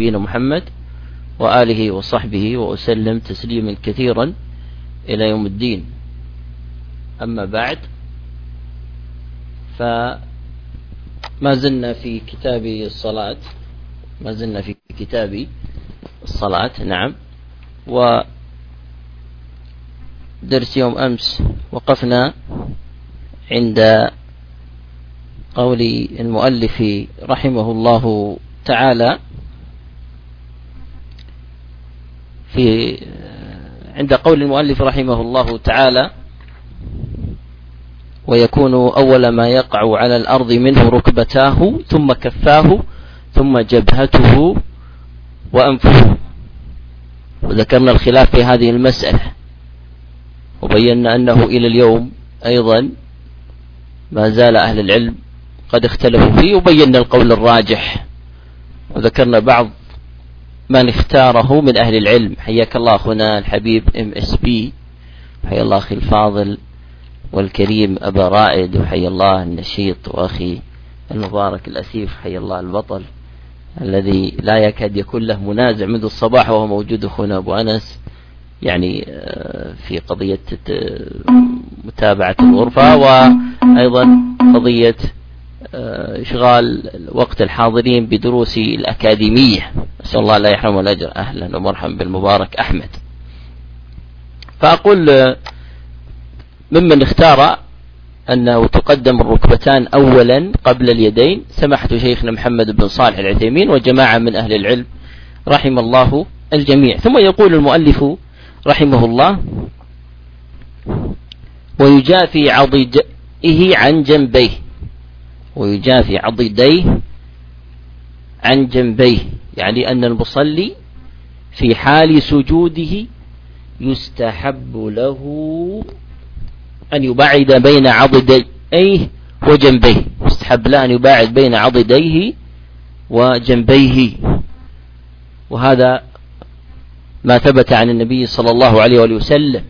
نبينا محمد وآله وصحبه وأسلم تسليما كثيرا إلى يوم الدين. أما بعد فما زلنا في كتاب الصلاة ما زلنا في كتاب الصلاة نعم. و درس يوم أمس وقفنا عند قول المؤلف رحمه الله تعالى في عند قول المؤلف رحمه الله تعالى ويكون أول ما يقع على الأرض منه ركبتاه ثم كفاه ثم جبهته وأنفه. وذكرنا الخلاف في هذه المسألة وبينا أنه إلى اليوم أيضا ما زال أهل العلم قد اختلفوا فيه وبينا القول الراجح. وذكرنا بعض من اختاره من أهل العلم. حياك الله أخونا الحبيب MSB حيا الله أخي الفاضل والكريم أبا رائد. وحيا الله النشيط وأخي المبارك الأسيف. حيا الله البطل الذي لا يكاد يكون له منازع منذ الصباح وهو موجود أخونا أبو أنس. يعني آه، في قضية متابعة الغرفة وأيضا قضية آه، إشغال وقت الحاضرين بدروس الأكاديمية. نسأل الله لا يحرم الأجر. أهلا ومرحبا بالمبارك أحمد. فأقول آه، ممن اختار أنه تقدم الركبتان أولا قبل اليدين سماحة شيخنا محمد بن صالح العثيمين وجماعة من أهل العلم رحم الله الجميع. ثم يقول المؤلف رحمه الله ويجافي عضديه عن جنبيه ويجافي عضديه عن جنبيه يعني أن المصلي في حال سجوده يستحب له أن يبعد بين عضديه وجنبيه يستحب له أن يباعد بين عضديه وجنبيه. وهذا ما ثبت عن النبي صلى الله عليه وآله وسلم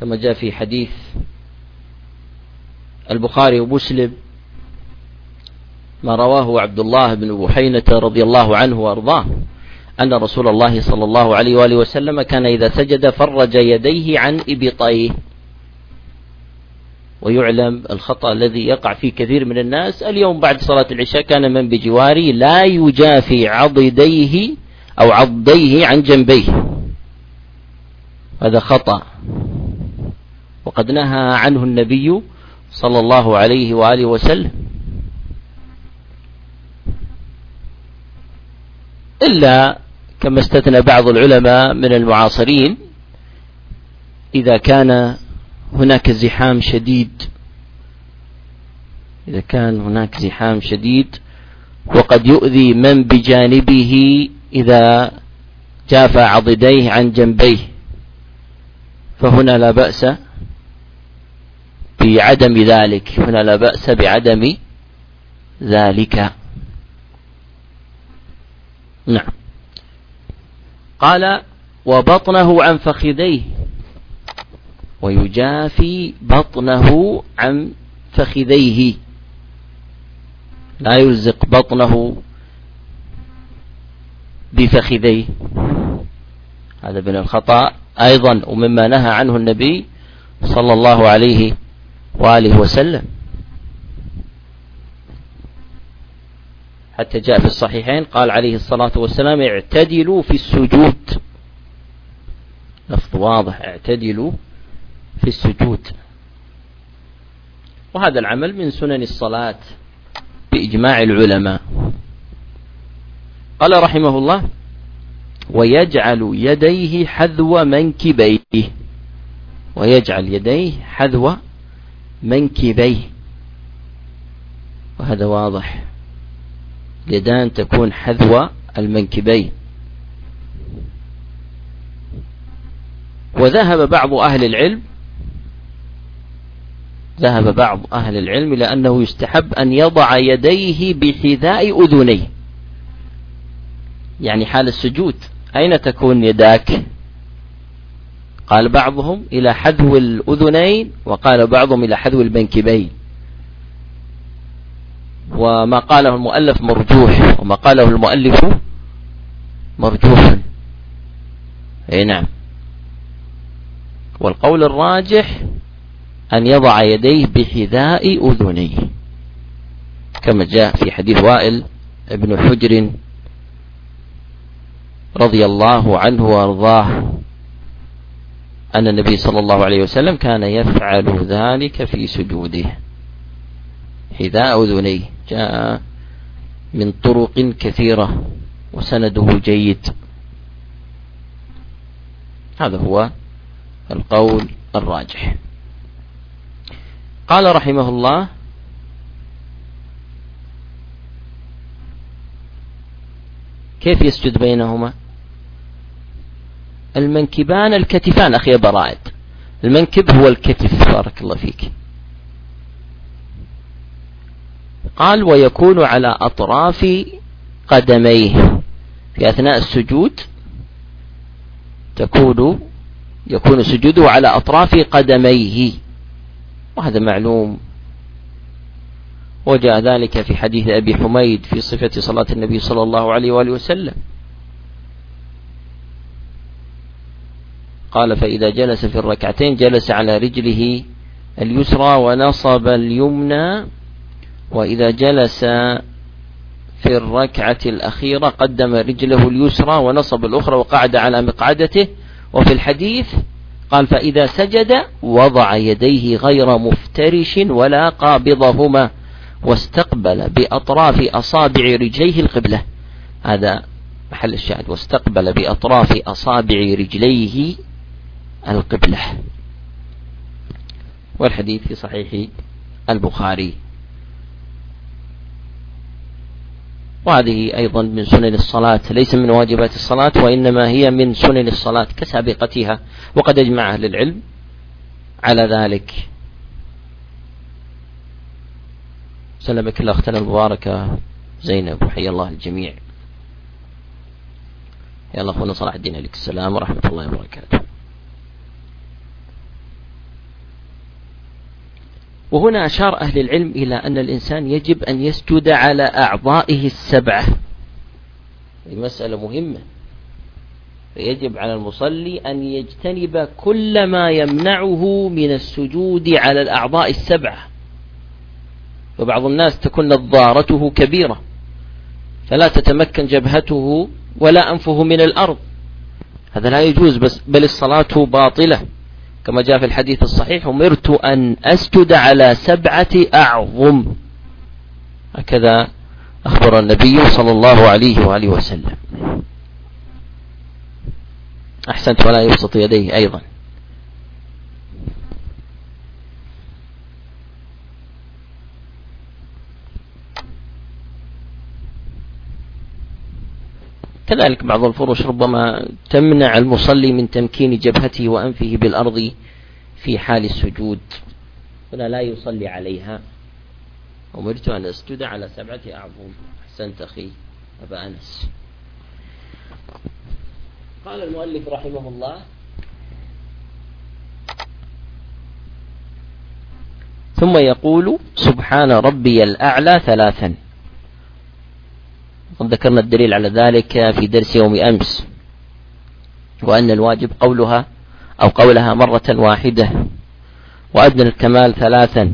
كما جاء في حديث البخاري ومسلم. ما رواه عبد الله بن بحينة رضي الله عنه وأرضاه أن رسول الله صلى الله عليه وآله وسلم كان إذا سجد فرج يديه عن إبطيه. ويعلم الخطأ الذي يقع في كثير من الناس. اليوم بعد صلاة العشاء كان من بجواري لا يجافي عضديه أو عضيه عن جنبيه. هذا خطأ. وقد نهى عنه النبي صلى الله عليه وآله وسلم إلا كما استثنى بعض العلماء من المعاصرين إذا كان هناك زحام شديد إذا كان هناك زحام شديد وقد يؤذي من بجانبه إذا جاف عضديه عن جنبيه. فهنا لا بأس بعدم ذلك هنا لا بأس بعدم ذلك. نعم. قال وبطنه عن فخذيه. ويجافي بطنه عن فخذيه. لا يلزق بطنه بفخذيه. هذا من الخطأ. أيضا ومما نهى عنه النبي صلى الله عليه وآله وسلم. حتى جاء في الصحيحين قال عليه الصلاة والسلام اعتدلوا في السجود. لفظ واضح اعتدلوا في السجود. وهذا العمل من سنن الصلاة بإجماع العلماء. قال رحمه الله ويجعل يديه حذو منكبيه. ويجعل يديه حذو منكبيه. وهذا واضح. اليدان تكون حذو المنكبين. وذهب بعض أهل العلم ذهب بعض أهل العلم إلى أنه يستحب أن يضع يديه بحذاء أذنيه. يعني حال السجود أين تكون يداك؟ قال بعضهم إلى حذو الأذنين وقال بعضهم إلى حذو المنكبين. وما قاله المؤلف مرجوح وما قاله المؤلف مرجوح. أي نعم. والقول الراجح أن يضع يديه بحذاء أذنيه كما جاء في حديث وائل ابن حجر رضي الله عنه وأرضاه أن النبي صلى الله عليه وسلم كان يفعل ذلك في سجوده. حذاء أذنيه جاء من طرق كثيرة وسنده جيد. هذا هو القول الراجح. قال رحمه الله كيف يسجد بينهما؟ المنكبان الكتفان. أخي برائد المنكب هو الكتف. بارك الله فيك. قال ويكون على أطراف قدميه. في أثناء السجود تكون يكون سجوده على أطراف قدميه. وهذا معلوم. وجاء ذلك في حديث أبي حميد في صفة صلاة النبي صلى الله عليه وآله وسلم. قال فإذا جلس في الركعتين جلس على رجله اليسرى ونصب اليمنى وإذا جلس في الركعة الأخيرة قدم رجله اليسرى ونصب الأخرى وقعد على مقعدته وفي الحديث قال فإذا سجد وضع يديه غير مفترش ولا قابضهما واستقبل بأطراف أصابع رجليه القبلة. هذا محل الشاهد واستقبل بأطراف أصابع رجليه القبلة. والحديث في صحيح البخاري. وهذه أيضا من سنن الصلاة ليس من واجبات الصلاة وإنما هي من سنن الصلاة كسابقتها وقد أجمع أهل العلم على ذلك. سلمك الله أختنا المباركة زينب وحيا الله الجميع. يا الله أخونا صلاح الدين عليك السلام ورحمة الله وبركاته. وهنا أشار أهل العلم إلى أن الإنسان يجب أن يسجد على أعضائه السبعة. هذه مسألة مهمة. فيجب على المصلي أن يجتنب كل ما يمنعه من السجود على الأعضاء السبعة. وبعض الناس تكون نظارته كبيرة فلا تتمكن جبهته ولا أنفه من الأرض. هذا لا يجوز بس بل الصلاة باطلة. كما جاء في الحديث الصحيح أمرت أن أسجد على سبعة أعظم. هكذا أخبر النبي صلى الله عليه وآله وسلم. أحسنت ولا يبسط يديه أيضا. كذلك بعض الفرش ربما تمنع المصلي من تمكين جبهته وأنفه بالأرض في حال السجود. هنا لا يصلي عليها. أمرت أن أسجد على سبعة أعظم. أحسنت أخي أبا أنس. قال المؤلف رحمه الله ثم يقول سبحان ربي الأعلى ثلاثا. وقد ذكرنا الدليل على ذلك في درس يوم أمس وأن الواجب قولها أو قولها مرة واحدة وأدنى الكمال ثلاثا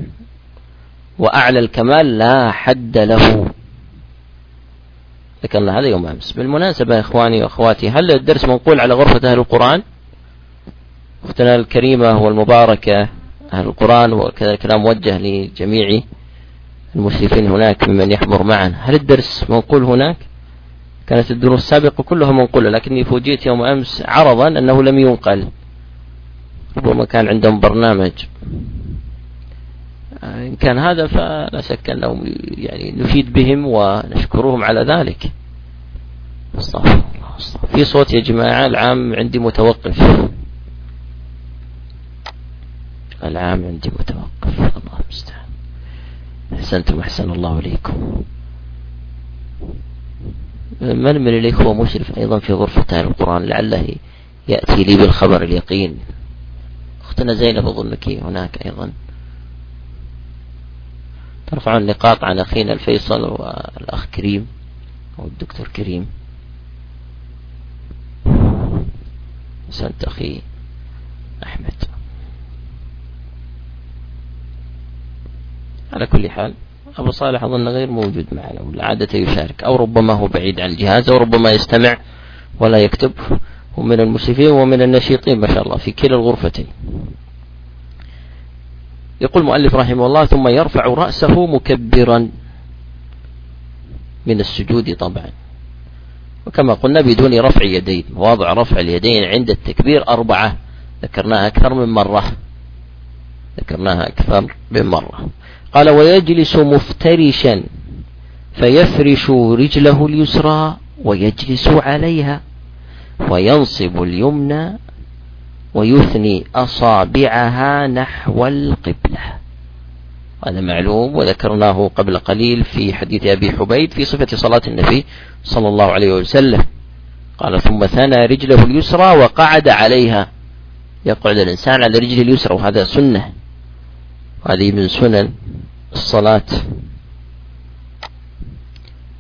وأعلى الكمال لا حد له. ذكرنا هذا يوم أمس. بالمناسبة إخواني وأخواتي هل الدرس منقول على غرفة أهل القرآن؟ أختنا الكريمة والمباركة أهل القرآن وكذا الكلام موجه لجميع المشرفين هناك ممن يحضر معنا هل الدرس منقول هناك؟ كانت الدروس السابقة كلها منقولة لكني فوجئت يوم أمس عرضا أنه لم ينقل. ربما كان عندهم برنامج. إن كان هذا فلا شك أنه يعني نفيد بهم ونشكرهم على ذلك. أستغفر الله في صوت يا جماعة العام عندي متوقف. العام عندي متوقف. الله المستعان. أحسنتم أحسن الله إليكم. من من الإخوة مشرف أيضا في غرفة القرآن لعله يأتي لي بالخبر اليقين. أختنا زينب أظنك هناك أيضا. ترفعون نقاط عن أخينا الفيصل والأخ كريم أو الدكتور كريم. سنت أخي أحمد. على كل حال أبو صالح أظن غير موجود معنا ولا عادة يشارك أو ربما هو بعيد عن الجهاز أو ربما يستمع ولا يكتب. ومن المسرفين ومن النشيطين ما شاء الله في كلا الغرفتين. يقول المؤلف رحمه الله ثم يرفع رأسه مكبرا. من السجود طبعا. وكما قلنا بدون رفع يدين. وضع رفع اليدين عند التكبير أربعة. ذكرناها أكثر من مرة. ذكرناها أكثر من مرة. قال ويجلس مفترشا فيفرش رجله اليسرى ويجلس عليها وينصب اليمنى ويثني أصابعها نحو القبلة. هذا معلوم وذكرناه قبل قليل في حديث أبي حبيد في صفة صلاة النبي صلى الله عليه وسلم. قال ثم ثنى رجله اليسرى وقعد عليها. يقعد الإنسان على رجله اليسرى وهذا سنة. وهذه من سنن الصلاة.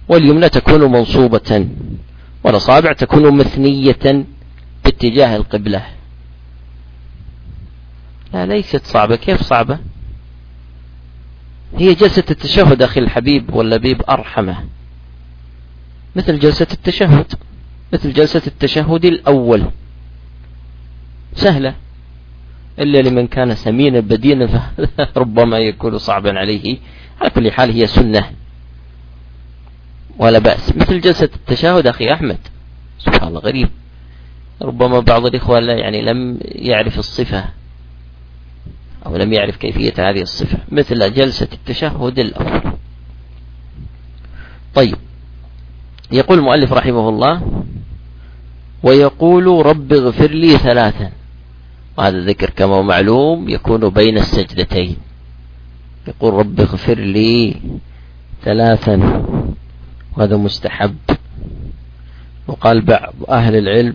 واليمنى تكون منصوبة والأصابع تكون مثنية باتجاه القبلة. لا ليست صعبة. كيف صعبة؟ هي جلسة التشهد أخي الحبيب واللبيب أرحمه. مثل جلسة التشهد مثل جلسة التشهد الأول. سهلة. إلا لمن كان سمينا بدينا فربما يكون صعبا عليه. على كل حال هي سنة. ولا بأس. مثل جلسة التشهد أخي أحمد. سبحان الله غريب. ربما بعض الإخوة لا يعني لم يعرف الصفة أو لم يعرف كيفية هذه الصفة مثل جلسة التشهد الأول. طيب. يقول المؤلف رحمه الله ويقول رب اغفر لي ثلاثا وهذا الذكر كما هو معلوم يكون بين السجدتين. يقول رب اغفر لي ثلاثا وهذا مستحب. وقال بعض أهل العلم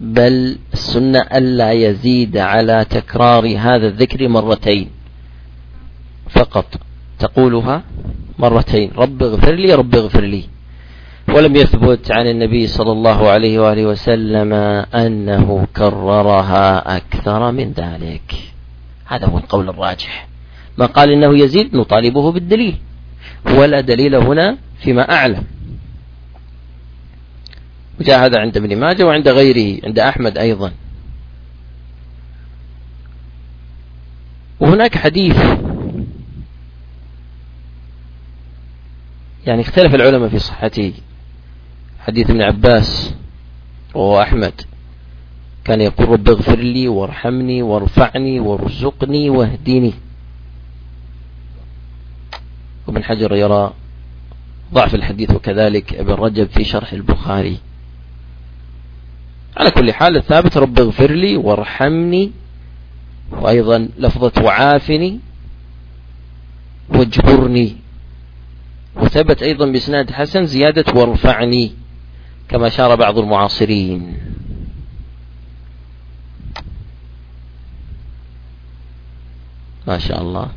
بل السنة ألا يزيد على تكرار هذا الذكر مرتين فقط. تقولها مرتين. رب اغفر لي رب اغفر لي. ولم يثبت عن النبي صلى الله عليه وآله وسلم أنه كررها أكثر من ذلك. هذا هو القول الراجح. ما قال إنه يزيد نطالبه بالدليل. ولا دليل هنا فيما أعلم. وجاء هذا عند ابن ماجه وعند غيره عند أحمد أيضا. وهناك حديث يعني اختلف العلماء في صحته. حديث ابن عباس وهو أحمد. كان يقول رب اغفر لي وارحمني وارفعني وارزقني واهدني. وابن حجر يرى ضعف الحديث وكذلك ابن رجب في شرح البخاري. على كل حال الثابت رب اغفر لي وارحمني وأيضا لفظة وعافني واجبرني. وثبت أيضا بإسناد حسن زيادة وارفعني. كما أشار بعض المعاصرين. ما شاء الله.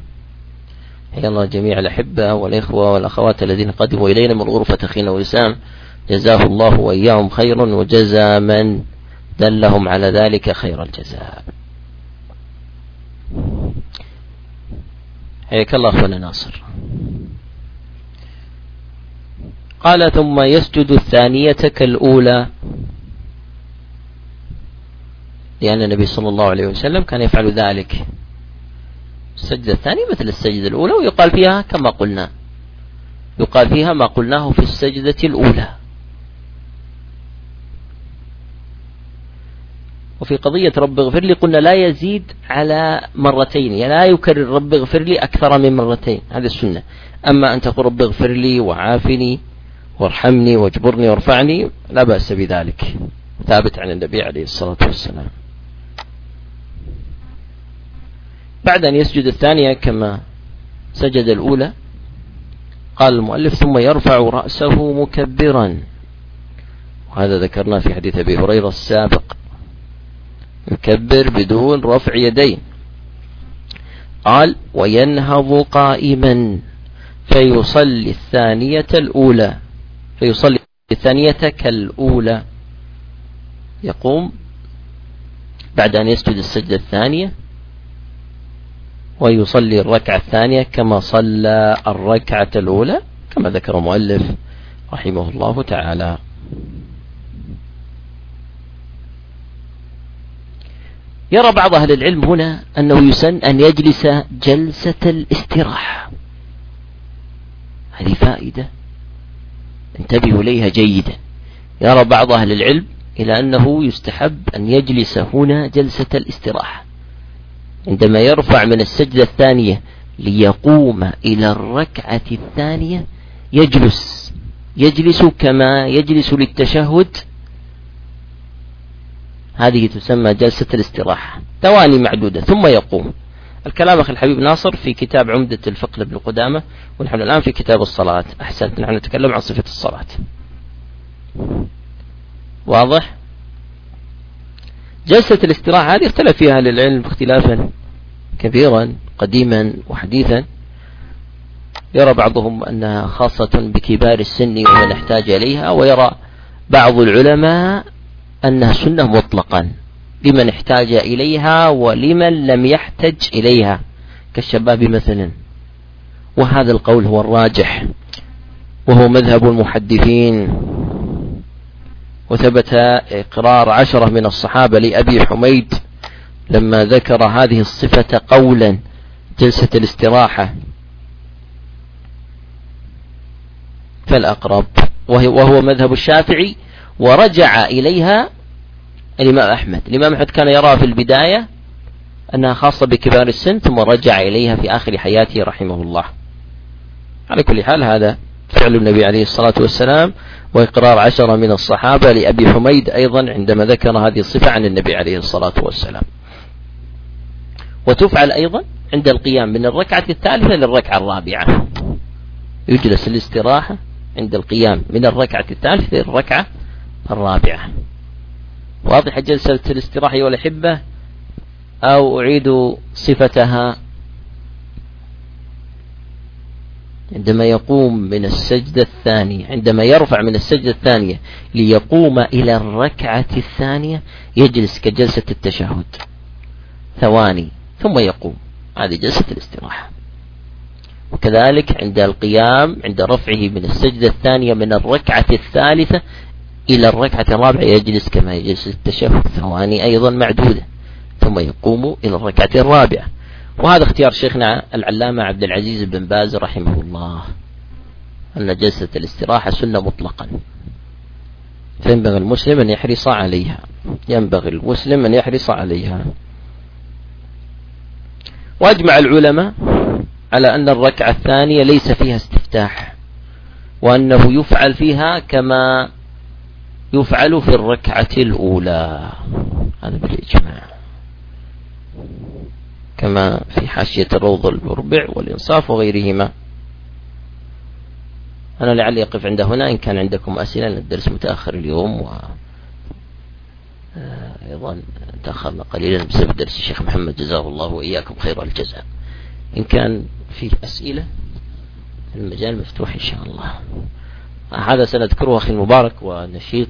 حيا الله جميع الأحبة والإخوة والأخوات الذين قدموا إلينا من غرفة أخينا وسام. جزاه الله وإياهم خيرا وجزى من دلهم على ذلك خير الجزاء. حياك الله أخونا ناصر. قال ثم يسجد الثانية كالأولى. لأن النبي صلى الله عليه وسلم كان يفعل ذلك. السجدة الثانية مثل السجدة الأولى ويقال فيها كما قلنا. يقال فيها ما قلناه في السجدة الأولى. وفي قضية رب اغفر لي قلنا لا يزيد على مرتين يعني لا يكرر رب اغفر لي أكثر من مرتين. هذه السنة. أما أن تقول رب اغفر لي وعافني وارحمني واجبرني وارفعني لا بأس بذلك. ثابت عن النبي عليه الصلاة والسلام. بعد أن يسجد الثانية كما سجد الأولى قال المؤلف ثم يرفع رأسه مكبرا. وهذا ذكرناه في حديث أبي هريرة السابق. يكبر بدون رفع يدين. قال وينهض قائما. فيصلي الثانية الأولى. فيصلي الثانية كالأولى. يقوم بعد أن يسجد السجدة الثانية ويصلي الركعة الثانية كما صلى الركعة الأولى كما ذكر المؤلف رحمه الله تعالى. يرى بعض أهل العلم هنا أنه يسن أن يجلس جلسة الاستراحة. هذه فائدة. انتبهوا إليها جيدا. يرى بعض أهل العلم إلى أنه يستحب أن يجلس هنا جلسة الاستراحة. عندما يرفع من السجدة الثانية ليقوم إلى الركعة الثانية يجلس. يجلس كما يجلس للتشهد. هذه تسمى جلسة الاستراحة. ثواني معدودة ثم يقوم. الكلام أخي الحبيب ناصر في كتاب عمدة الفقه لابن قدامة ونحن الآن في كتاب الصلاة. أحسنت نحن نتكلم عن صفة الصلاة. واضح؟ جلسة الاستراحة هذه اختلف فيها للعلم اختلافا كبيرا قديما وحديثا. يرى بعضهم أنها خاصة بكبار السن ومن احتاج إليها ويرى بعض العلماء أنها سنة مطلقا. لمن احتاج إليها ولمن لم يحتج إليها. كالشباب مثلا. وهذا القول هو الراجح. وهو مذهب المحدثين. وثبت إقرار عشرة من الصحابة لأبي حميد لما ذكر هذه الصفة قولا جلسة الاستراحة. فالأقرب. وهو مذهب الشافعي ورجع إليها الإمام أحمد. الإمام أحمد كان يرى في البداية أنها خاصة بكبار السن ثم رجع إليها في آخر حياته رحمه الله. على كل حال هذا فعل النبي عليه الصلاة والسلام وإقرار عشرة من الصحابة لأبي حميد أيضا عندما ذكر هذه الصفة عن النبي عليه الصلاة والسلام. وتفعل أيضا عند القيام من الركعة الثالثة للركعة الرابعة. يجلس الاستراحة عند القيام من الركعة الثالثة للركعة الرابعة. واضح جلسة الاستراحة والأحبة أو أعيد صفتها. عندما يقوم من السجدة الثانية عندما يرفع من السجدة الثانية ليقوم إلى الركعة الثانية يجلس كجلسة التشهد. ثواني ثم يقوم. هذه جلسة الاستراحة. وكذلك عند القيام عند رفعه من السجدة الثانية من الركعة الثالثة إلى الركعة الرابعة يجلس كما يجلس التشهد ثواني أيضا معدودة ثم يقوم إلى الركعة الرابعة. وهذا اختيار شيخنا العلامة عبد العزيز بن باز رحمه الله. أن جلسة الاستراحة سنة مطلقا. فينبغي المسلم أن يحرص عليها. ينبغي المسلم أن يحرص عليها. وأجمع العلماء على أن الركعة الثانية ليس فيها استفتاح وأنه يفعل فيها كما يفعل في الركعة الأولى. هذا بالإجماع. كما في حاشية الروض المربع والإنصاف وغيرهما. أنا لعلي أقف عند هنا إن كان عندكم أسئلة الدرس متأخر اليوم و آه، أيضا تأخرنا قليلا بسبب درس الشيخ محمد جزاه الله وإياكم خير الجزاء. إن كان في أسئلة المجال مفتوح إن شاء الله. هذا سنذكره أخي المبارك ونشيط